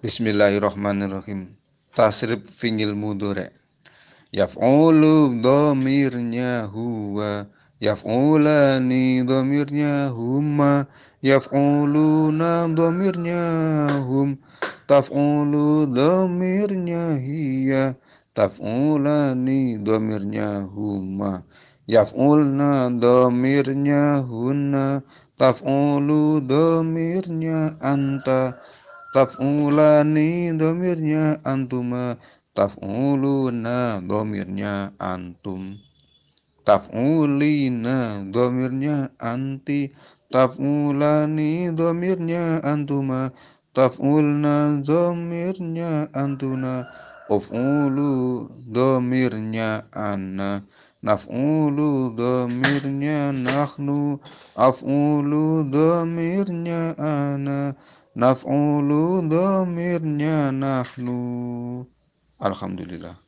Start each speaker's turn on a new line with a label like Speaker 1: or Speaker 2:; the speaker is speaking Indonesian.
Speaker 1: Bismillahirrahmanirrahim. Tasrif fi'il mudhari. Yaf'ulu dhamirnya huwa, yaf'ulani dhamirnya huma, yaf'uluna dhamirnya hum, taf'ulu dhamirnya hiya, taf'ulani dhamirnya huma, yaf'ulna dhamirnya hunna, taf'ulu dhamirnya anta, Taf'ulani domirnya antuma Taf'uluna domirnya antum. Taf'ulina domirnya anti. Taf'ulani domirnya antuma Taf'ulna domirnya antuna. Uf'ulu domirnya anna Naf'ulu domirnya nahnu Af'ulu domirnya ana Naf'ulu dhamirnya nahnu. Alhamdulillah.